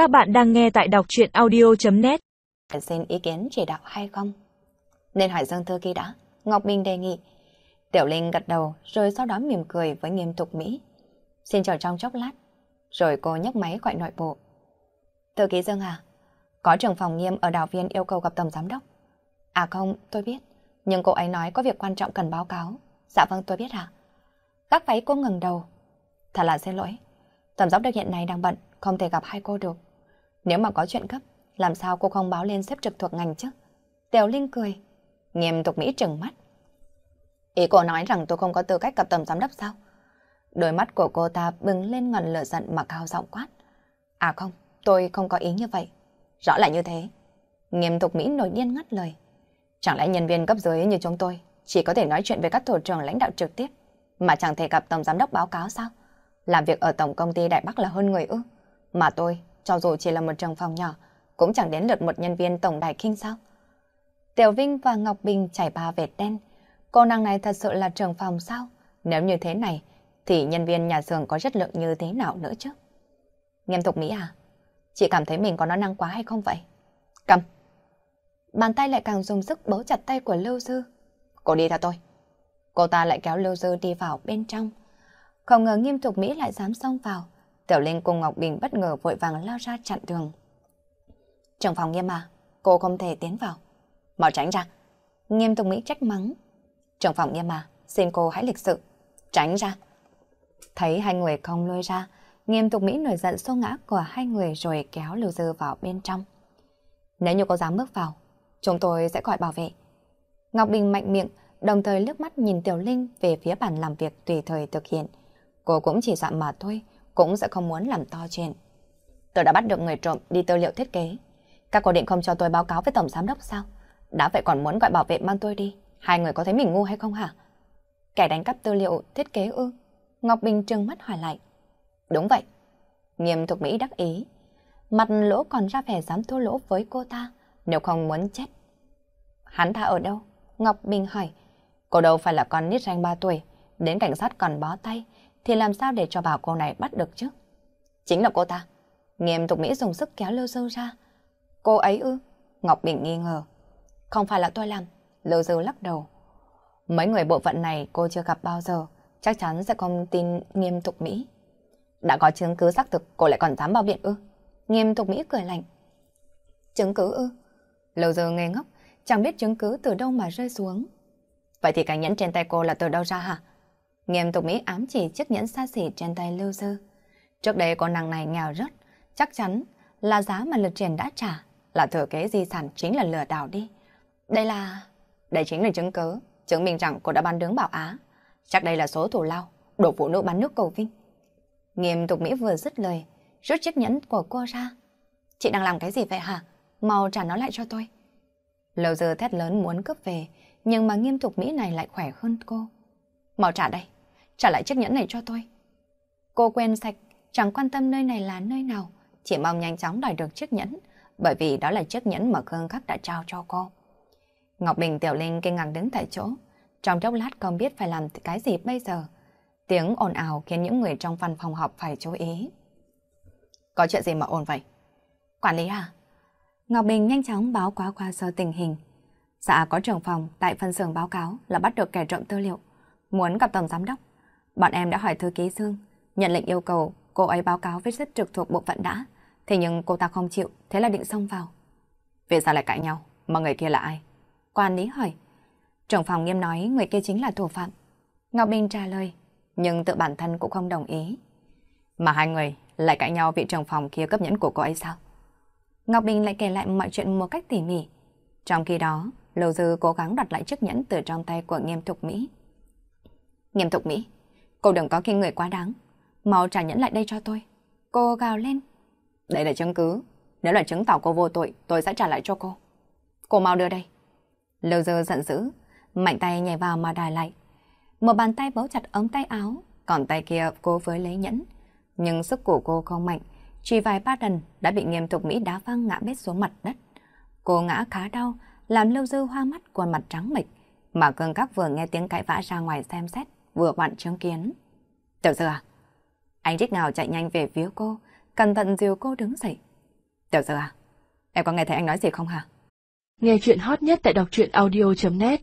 Các bạn đang nghe tại đọc truyện audio.net Xin ý kiến chỉ đạo hay không? Nên hỏi Dương Thư Ký đã. Ngọc Minh đề nghị. Tiểu Linh gật đầu rồi sau đó mỉm cười với nghiêm túc Mỹ. Xin chờ trong chốc lát. Rồi cô nhấc máy gọi nội bộ. Thư ký Dương à? Có trưởng phòng nghiêm ở đảo viên yêu cầu gặp tổng giám đốc. À không, tôi biết. Nhưng cô ấy nói có việc quan trọng cần báo cáo. Dạ vâng tôi biết ạ. À? Các váy cô ngừng đầu. Thật là xin lỗi. Tổng giám đốc hiện nay đang bận, không thể gặp hai cô được. Nếu mà có chuyện cấp, làm sao cô không báo lên xếp trực thuộc ngành chứ? Tiểu Linh cười. Nghiêm tục Mỹ trừng mắt. Ý cô nói rằng tôi không có tư cách gặp tổng giám đốc sao? Đôi mắt của cô ta bừng lên ngọn lửa giận mà cao giọng quát. À không, tôi không có ý như vậy. Rõ là như thế. Nghiêm tục Mỹ nổi điên ngắt lời. Chẳng lẽ nhân viên cấp dưới như chúng tôi chỉ có thể nói chuyện với các thủ trưởng lãnh đạo trực tiếp mà chẳng thể gặp tổng giám đốc báo cáo sao? Làm việc ở tổng công ty Đại Bắc là hơn người ư? Mà tôi, cho dù chỉ là một trường phòng nhỏ, cũng chẳng đến lượt một nhân viên tổng đài kinh sao? Tiểu Vinh và Ngọc Bình chảy ba vệt đen. Cô nàng này thật sự là trường phòng sao? Nếu như thế này, thì nhân viên nhà xưởng có chất lượng như thế nào nữa chứ? Nghiêm Thục Mỹ à? Chị cảm thấy mình có nói năng quá hay không vậy? Cầm! Bàn tay lại càng dùng sức bấu chặt tay của Lưu Dư. Cô đi theo tôi. Cô ta lại kéo Lưu Dư đi vào bên trong. Không ngờ nghiêm Thục Mỹ lại dám xông vào. Tiểu Linh cùng Ngọc Bình bất ngờ vội vàng lao ra chặn đường. Trong phòng nghiêm à, cô không thể tiến vào. Mau tránh ra. Nghiêm Tùng Mỹ trách mắng. Trong phòng nghiêm à, xin cô hãy lịch sự. Tránh ra. Thấy hai người không lôi ra, nghiêm tục Mỹ nổi giận xô ngã của hai người rồi kéo Lưu Dư vào bên trong. Nếu như cô dám bước vào, chúng tôi sẽ gọi bảo vệ. Ngọc Bình mạnh miệng, đồng thời lướt mắt nhìn Tiểu Linh về phía bàn làm việc tùy thời thực hiện. Cô cũng chỉ dặn mà thôi, cũng sẽ không muốn làm to chuyện. Tôi đã bắt được người trộm đi tư liệu thiết kế. Các cô định không cho tôi báo cáo với tổng giám đốc sao? Đã vậy còn muốn gọi bảo vệ mang tôi đi. Hai người có thấy mình ngu hay không hả? Kẻ đánh cắp tư liệu thiết kế ư? Ngọc Bình trừng mắt hỏi lại. Đúng vậy. Nghiêm thuộc Mỹ đắc ý. Mặt lỗ còn ra vẻ dám thua lỗ với cô ta, nếu không muốn chết. Hắn ta ở đâu? Ngọc Bình hỏi. Cô đâu phải là con nít ranh 3 tuổi, đến cảnh sát còn bó tay, thì làm sao để cho bảo cô này bắt được chứ? Chính là cô ta. Nghiêm tục Mỹ dùng sức kéo Lưu Dư ra. Cô ấy ư? Ngọc Bình nghi ngờ. Không phải là tôi làm. Lưu Dư lắc đầu. Mấy người bộ phận này cô chưa gặp bao giờ, chắc chắn sẽ không tin nghiêm tục Mỹ. Đã có chứng cứ xác thực, cô lại còn dám bao biện ư? Nghiêm tục Mỹ cười lạnh. Chứng cứ ư? Lưu Dư ngây ngốc, chẳng biết chứng cứ từ đâu mà rơi xuống. Vậy thì cái nhẫn trên tay cô là từ đâu ra hả? Nghiêm tục Mỹ ám chỉ chiếc nhẫn xa xỉ trên tay Lưu Dư. Trước đây con nàng này nghèo rất, chắc chắn là giá mà lực triển đã trả, là thừa kế di sản chính là lừa đảo đi. Đây là... Đây chính là chứng cứ, chứng minh rằng cô đã bán đứng bảo Á. Chắc đây là số thủ lao, đổ phụ nữ bán nước cầu vinh. Nghiêm tục Mỹ vừa dứt lời, rút chiếc nhẫn của cô ra. Chị đang làm cái gì vậy hả? Mau trả nó lại cho tôi. Lâu giờ thét lớn muốn cướp về, nhưng mà nghiêm tục Mỹ này lại khỏe hơn cô. Mau trả đây, trả lại chiếc nhẫn này cho tôi. Cô quen sạch, chẳng quan tâm nơi này là nơi nào, chỉ mong nhanh chóng đòi được chiếc nhẫn, bởi vì đó là chiếc nhẫn mà Khương Khắc đã trao cho cô. Ngọc Bình Tiểu Linh kinh ngạc đứng tại chỗ, trong chốc lát không biết phải làm cái gì bây giờ. Tiếng ồn ào khiến những người trong văn phòng họp phải chú ý. Có chuyện gì mà ồn vậy? Quản lý à? Ngọc Bình nhanh chóng báo quá qua sơ tình hình. Dạ có trưởng phòng tại phân xưởng báo cáo là bắt được kẻ trộm tư liệu muốn gặp tổng giám đốc. Bọn em đã hỏi thư ký Dương, nhận lệnh yêu cầu cô ấy báo cáo với rất trực thuộc bộ phận đã. Thế nhưng cô ta không chịu, thế là định xông vào. Vì sao lại cãi nhau? Mà người kia là ai? Quan lý hỏi. Trưởng phòng nghiêm nói người kia chính là thủ phạm. Ngọc Bình trả lời, nhưng tự bản thân cũng không đồng ý. Mà hai người lại cãi nhau vị trưởng phòng kia cấp nhẫn của cô ấy sao? Ngọc Bình lại kể lại mọi chuyện một cách tỉ mỉ. Trong khi đó, Lầu Dư cố gắng đặt lại chiếc nhẫn từ trong tay của nghiêm thục Mỹ. Nghiêm thục Mỹ, cô đừng có khi người quá đáng. Mau trả nhẫn lại đây cho tôi. Cô gào lên. Đây là chứng cứ. Nếu là chứng tỏ cô vô tội, tôi sẽ trả lại cho cô. Cô mau đưa đây. Lưu dơ giận dữ, mạnh tay nhảy vào mà đòi lại. Một bàn tay bấu chặt ống tay áo, còn tay kia cô với lấy nhẫn. Nhưng sức của cô không mạnh, chỉ vài ba lần đã bị nghiêm thục Mỹ đá văng ngã bết xuống mặt đất. Cô ngã khá đau, làm Lưu Dư hoa mắt khuôn mặt trắng mịch, mà cường các vừa nghe tiếng cãi vã ra ngoài xem xét, vừa vặn chứng kiến. Tiểu Dư à? Anh trích nào chạy nhanh về phía cô, cẩn thận dìu cô đứng dậy. Tiểu dư à, em có nghe thấy anh nói gì không hả? Nghe chuyện hot nhất tại đọc truyện audio.net